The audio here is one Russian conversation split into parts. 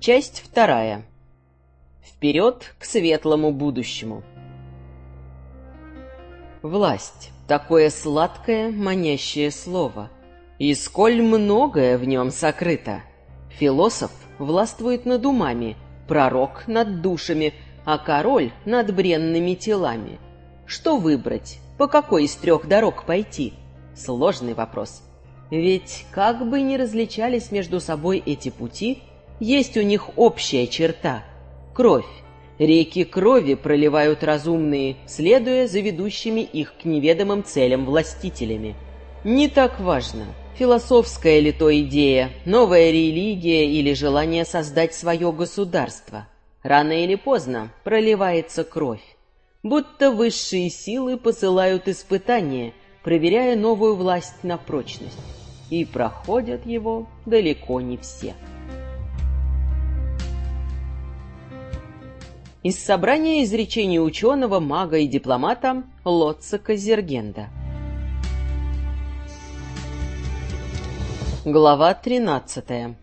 Часть вторая. Вперед к светлому будущему. Власть — такое сладкое, манящее слово. И сколь многое в нем сокрыто. Философ властвует над умами, пророк — над душами, а король — над бренными телами. Что выбрать? По какой из трех дорог пойти? Сложный вопрос. Ведь как бы ни различались между собой эти пути — есть у них общая черта — кровь. Реки крови проливают разумные, следуя за ведущими их к неведомым целям властителями. Не так важно, философская ли то идея, новая религия или желание создать свое государство. Рано или поздно проливается кровь. Будто высшие силы посылают испытания, проверяя новую власть на прочность. И проходят его далеко не все. Из собрания изречений ученого, мага и дипломата Лотца Зергенда. Глава 13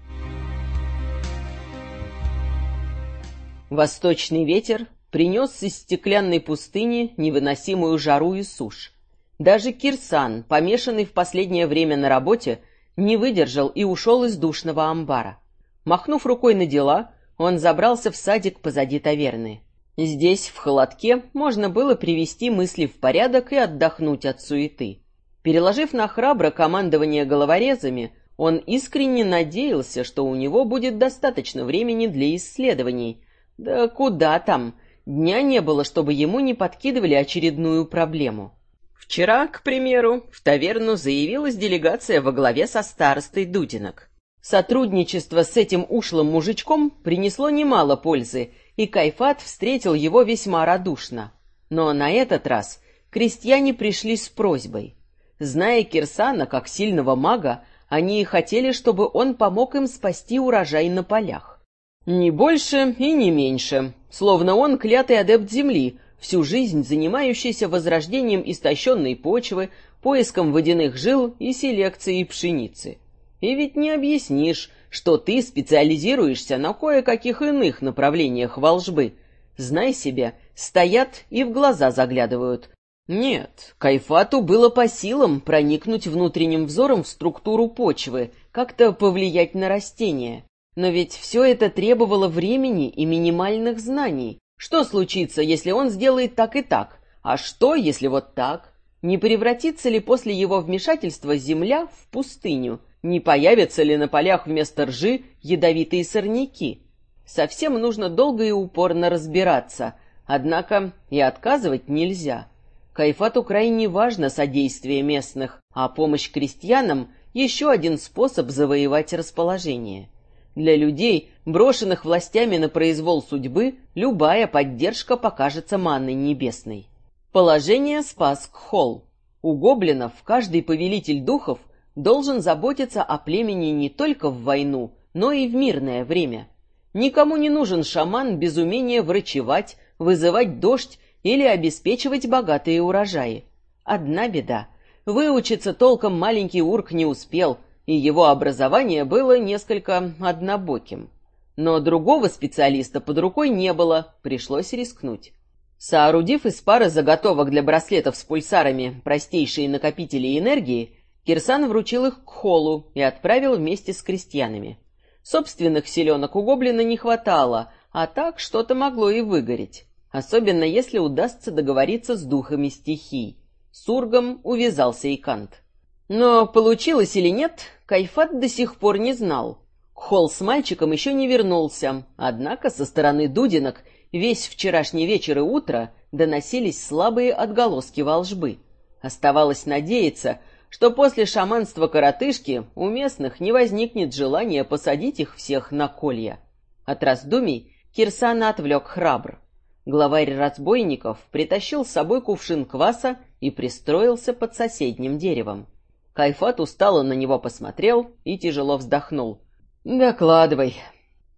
Восточный ветер принес из стеклянной пустыни невыносимую жару и сушь. Даже Кирсан, помешанный в последнее время на работе, не выдержал и ушел из душного амбара. Махнув рукой на дела, он забрался в садик позади таверны. Здесь, в холодке, можно было привести мысли в порядок и отдохнуть от суеты. Переложив на храбро командование головорезами, он искренне надеялся, что у него будет достаточно времени для исследований. Да куда там? Дня не было, чтобы ему не подкидывали очередную проблему. Вчера, к примеру, в таверну заявилась делегация во главе со старостой Дудинок. Сотрудничество с этим ушлым мужичком принесло немало пользы, и Кайфат встретил его весьма радушно. Но на этот раз крестьяне пришли с просьбой. Зная Кирсана как сильного мага, они хотели, чтобы он помог им спасти урожай на полях. Не больше и не меньше, словно он клятый адепт земли, всю жизнь занимающийся возрождением истощенной почвы, поиском водяных жил и селекцией пшеницы. И ведь не объяснишь, что ты специализируешься на кое-каких иных направлениях волжбы. Знай себе, стоят и в глаза заглядывают. Нет, Кайфату было по силам проникнуть внутренним взором в структуру почвы, как-то повлиять на растения. Но ведь все это требовало времени и минимальных знаний. Что случится, если он сделает так и так? А что, если вот так? Не превратится ли после его вмешательства земля в пустыню? Не появятся ли на полях вместо ржи ядовитые сорняки? Совсем нужно долго и упорно разбираться, однако и отказывать нельзя. Кайфату крайне важно содействие местных, а помощь крестьянам — еще один способ завоевать расположение. Для людей, брошенных властями на произвол судьбы, любая поддержка покажется манной небесной. Положение спас Кхол. У гоблинов каждый повелитель духов — должен заботиться о племени не только в войну, но и в мирное время. Никому не нужен шаман без умения врачевать, вызывать дождь или обеспечивать богатые урожаи. Одна беда. Выучиться толком маленький урк не успел, и его образование было несколько однобоким. Но другого специалиста под рукой не было, пришлось рискнуть. Соорудив из пары заготовок для браслетов с пульсарами простейшие накопители энергии, Кирсан вручил их к холу и отправил вместе с крестьянами. Собственных селенок у гоблина не хватало, а так что-то могло и выгореть. Особенно если удастся договориться с духами стихий. С Ургом увязался и Кант. Но получилось или нет, Кайфат до сих пор не знал. Холл с мальчиком еще не вернулся, однако со стороны Дудинок весь вчерашний вечер и утро доносились слабые отголоски волжбы. Оставалось надеяться, что после шаманства коротышки у местных не возникнет желания посадить их всех на колья. От раздумий Кирсана отвлек храбр. Главарь разбойников притащил с собой кувшин кваса и пристроился под соседним деревом. Кайфат устало на него посмотрел и тяжело вздохнул. «Докладывай».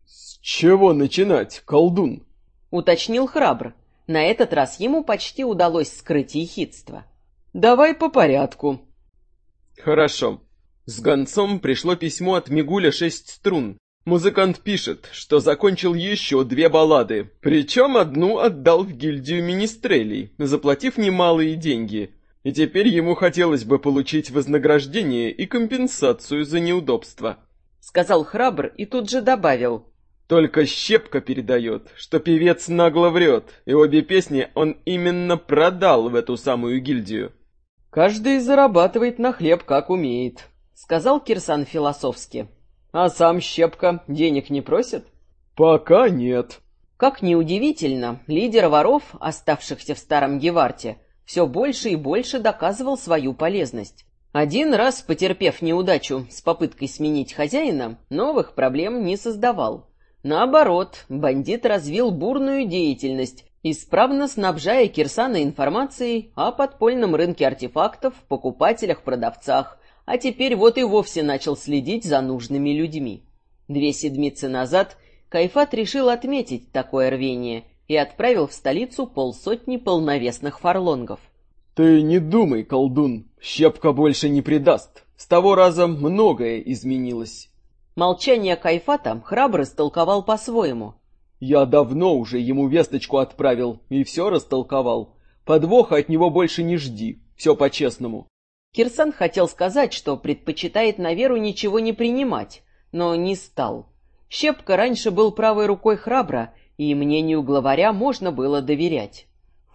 «С чего начинать, колдун?» — уточнил храбр. На этот раз ему почти удалось скрыть ехидство. «Давай по порядку», Хорошо. С гонцом пришло письмо от Мигуля шесть струн. Музыкант пишет, что закончил еще две баллады, причем одну отдал в гильдию министрелей, заплатив немалые деньги. И теперь ему хотелось бы получить вознаграждение и компенсацию за неудобства. Сказал храбр и тут же добавил. Только Щепка передает, что певец нагло врет, и обе песни он именно продал в эту самую гильдию. «Каждый зарабатывает на хлеб, как умеет», — сказал Кирсан философски. А сам Щепка денег не просит? Пока нет. Как неудивительно, лидер воров, оставшихся в старом Геварте, все больше и больше доказывал свою полезность. Один раз, потерпев неудачу с попыткой сменить хозяина, новых проблем не создавал. Наоборот, бандит развил бурную деятельность, исправно снабжая Кирсана информацией о подпольном рынке артефактов, покупателях, продавцах, а теперь вот и вовсе начал следить за нужными людьми. Две седмицы назад Кайфат решил отметить такое рвение и отправил в столицу полсотни полновесных фарлонгов. «Ты не думай, колдун, щепка больше не предаст. С того раза многое изменилось». Молчание Кайфата храбро истолковал по-своему. «Я давно уже ему весточку отправил и все растолковал. Подвоха от него больше не жди, все по-честному. Кирсан хотел сказать, что предпочитает на веру ничего не принимать, но не стал. Щепка раньше был правой рукой храбра, и мнению главаря можно было доверять.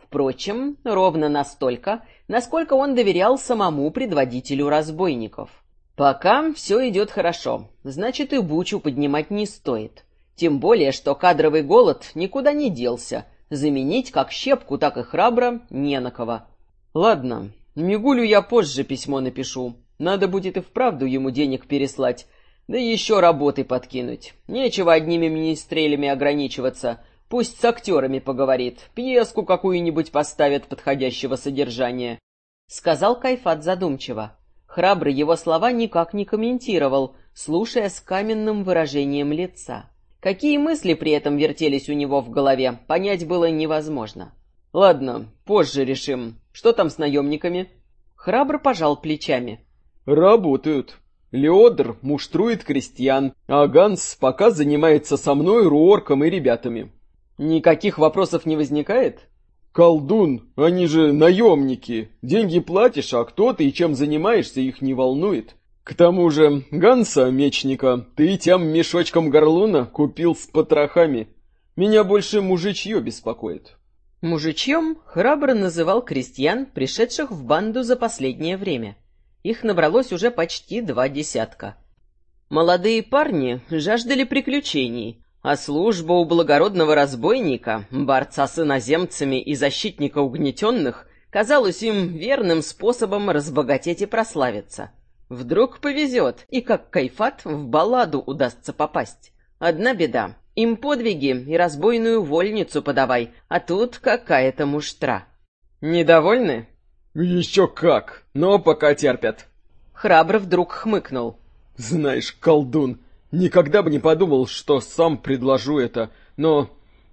Впрочем, ровно настолько, насколько он доверял самому предводителю разбойников. Пока все идет хорошо, значит и бучу поднимать не стоит. Тем более, что кадровый голод никуда не делся, заменить как щепку, так и храбро не на кого. Ладно, Мигулю я позже письмо напишу. Надо будет и вправду ему денег переслать. Да еще работы подкинуть. Нечего одними министрелями ограничиваться. Пусть с актерами поговорит. Пьеску какую-нибудь поставят подходящего содержания. Сказал Кайфат задумчиво. Храбрый его слова никак не комментировал, слушая с каменным выражением лица. Какие мысли при этом вертелись у него в голове, понять было невозможно. «Ладно, позже решим. Что там с наемниками?» Храбро пожал плечами. «Работают. Леодр муштрует крестьян, а Ганс пока занимается со мной, Руорком и ребятами». «Никаких вопросов не возникает?» «Колдун, они же наемники. Деньги платишь, а кто ты и чем занимаешься, их не волнует. К тому же Ганса, мечника, ты тем мешочком горлуна купил с потрохами. Меня больше мужичье беспокоит». Мужичьем храбро называл крестьян, пришедших в банду за последнее время. Их набралось уже почти два десятка. Молодые парни жаждали приключений, а служба у благородного разбойника, борца с иноземцами и защитника угнетенных, казалась им верным способом разбогатеть и прославиться. Вдруг повезет, и как кайфат в балладу удастся попасть. Одна беда им подвиги и разбойную вольницу подавай, а тут какая-то муштра. Недовольны? Еще как, но пока терпят. Храбро вдруг хмыкнул. Знаешь, колдун, никогда бы не подумал, что сам предложу это, но,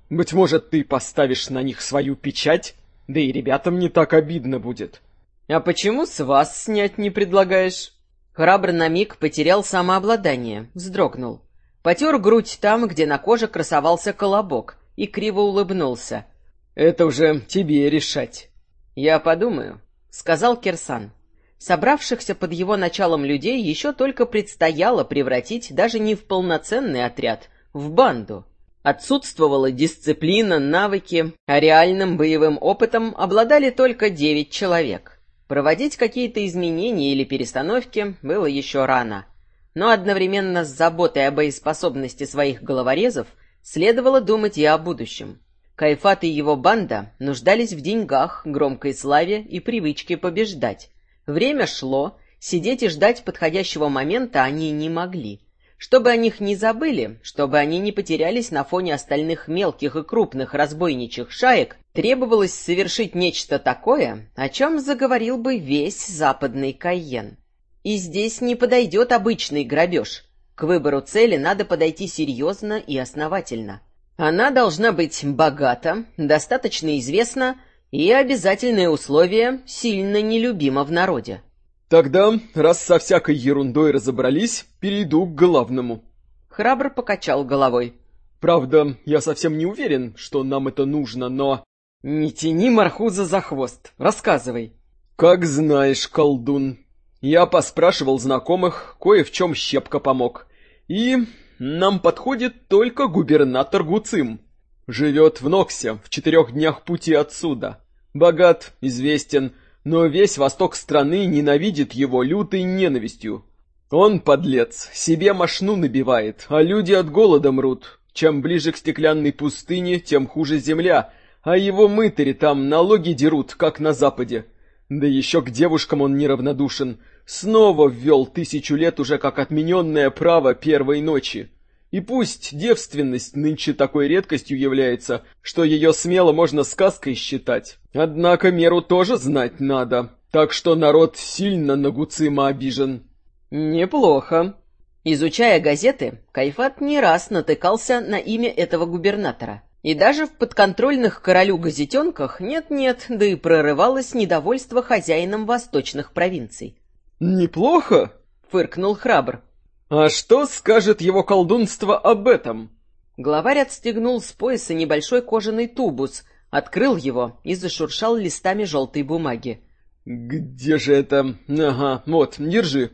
быть может, ты поставишь на них свою печать, да и ребятам не так обидно будет. А почему с вас снять не предлагаешь? Храбр на миг потерял самообладание, вздрогнул. Потер грудь там, где на коже красовался колобок, и криво улыбнулся. «Это уже тебе решать». «Я подумаю», — сказал Кирсан. Собравшихся под его началом людей еще только предстояло превратить даже не в полноценный отряд, в банду. Отсутствовала дисциплина, навыки, а реальным боевым опытом обладали только девять человек. Проводить какие-то изменения или перестановки было еще рано но одновременно с заботой о боеспособности своих головорезов следовало думать и о будущем. Кайфат и его банда нуждались в деньгах, громкой славе и привычке побеждать. Время шло, сидеть и ждать подходящего момента они не могли. Чтобы о них не забыли, чтобы они не потерялись на фоне остальных мелких и крупных разбойничьих шаек, требовалось совершить нечто такое, о чем заговорил бы весь западный Кайен. И здесь не подойдет обычный грабеж. К выбору цели надо подойти серьезно и основательно. Она должна быть богата, достаточно известна и обязательное условие сильно нелюбима в народе. Тогда, раз со всякой ерундой разобрались, перейду к главному. Храбр покачал головой. «Правда, я совсем не уверен, что нам это нужно, но...» «Не тяни Мархуза за хвост, рассказывай». «Как знаешь, колдун. Я поспрашивал знакомых, кое в чем щепка помог. И нам подходит только губернатор Гуцим. Живет в Ноксе, в четырех днях пути отсюда. Богат, известен, но весь восток страны ненавидит его лютой ненавистью. Он, подлец, себе мошну набивает, а люди от голода мрут. Чем ближе к стеклянной пустыне, тем хуже земля, а его мытари там налоги дерут, как на западе. Да еще к девушкам он неравнодушен. Снова ввел тысячу лет уже как отмененное право первой ночи. И пусть девственность нынче такой редкостью является, что ее смело можно сказкой считать. Однако меру тоже знать надо. Так что народ сильно на Гуцима обижен. Неплохо. Изучая газеты, Кайфат не раз натыкался на имя этого губернатора. И даже в подконтрольных королю газетенках нет-нет, да и прорывалось недовольство хозяином восточных провинций. «Неплохо?» — фыркнул храбр. «А что скажет его колдунство об этом?» Главарь отстегнул с пояса небольшой кожаный тубус, открыл его и зашуршал листами желтой бумаги. «Где же это? Ага, вот, держи».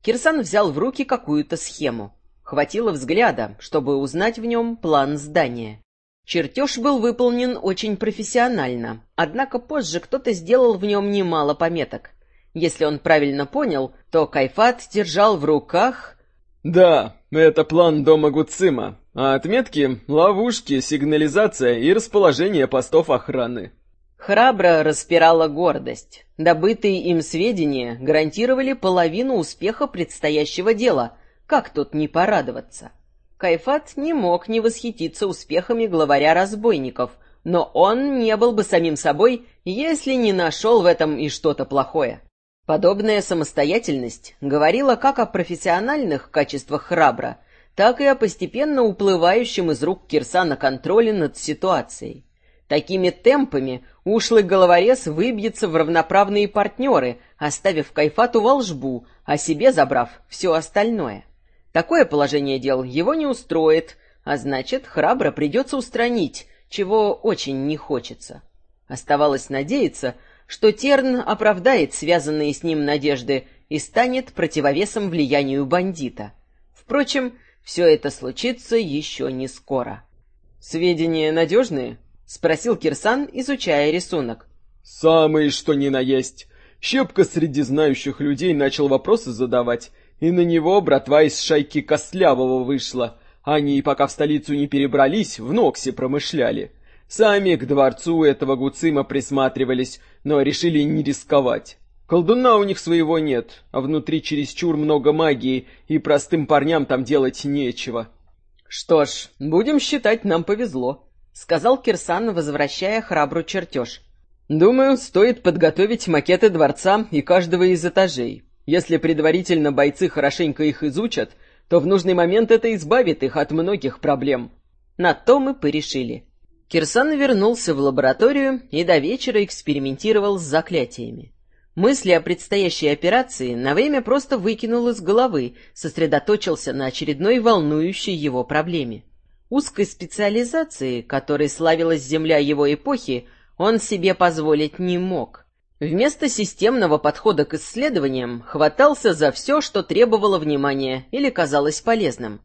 Кирсан взял в руки какую-то схему. Хватило взгляда, чтобы узнать в нем план здания. Чертеж был выполнен очень профессионально, однако позже кто-то сделал в нем немало пометок. Если он правильно понял, то Кайфат держал в руках... «Да, это план дома Гуцима, а отметки — ловушки, сигнализация и расположение постов охраны». Храбро распирала гордость. Добытые им сведения гарантировали половину успеха предстоящего дела. Как тут не порадоваться? Кайфат не мог не восхититься успехами главаря разбойников, но он не был бы самим собой, если не нашел в этом и что-то плохое. Подобная самостоятельность говорила как о профессиональных качествах храбра, так и о постепенно уплывающем из рук Кирсана контроле над ситуацией. Такими темпами ушлый головорез выбьется в равноправные партнеры, оставив Кайфату волжбу, а себе забрав все остальное. Такое положение дел его не устроит, а значит, храбро придется устранить, чего очень не хочется. Оставалось надеяться, что Терн оправдает связанные с ним надежды и станет противовесом влиянию бандита. Впрочем, все это случится еще не скоро. «Сведения надежные?» — спросил Кирсан, изучая рисунок. «Самые что ни на есть. Щепка среди знающих людей начал вопросы задавать, и на него братва из шайки Костлявого вышла. Они, пока в столицу не перебрались, в Ноксе промышляли. Сами к дворцу этого Гуцима присматривались, но решили не рисковать. Колдуна у них своего нет, а внутри чересчур много магии, и простым парням там делать нечего. «Что ж, будем считать, нам повезло», — сказал Кирсан, возвращая храбру чертеж. «Думаю, стоит подготовить макеты дворца и каждого из этажей. Если предварительно бойцы хорошенько их изучат, то в нужный момент это избавит их от многих проблем. На то мы порешили. Кирсан вернулся в лабораторию и до вечера экспериментировал с заклятиями. Мысли о предстоящей операции на время просто выкинул из головы, сосредоточился на очередной волнующей его проблеме. Узкой специализации, которой славилась земля его эпохи, он себе позволить не мог. Вместо системного подхода к исследованиям хватался за все, что требовало внимания или казалось полезным.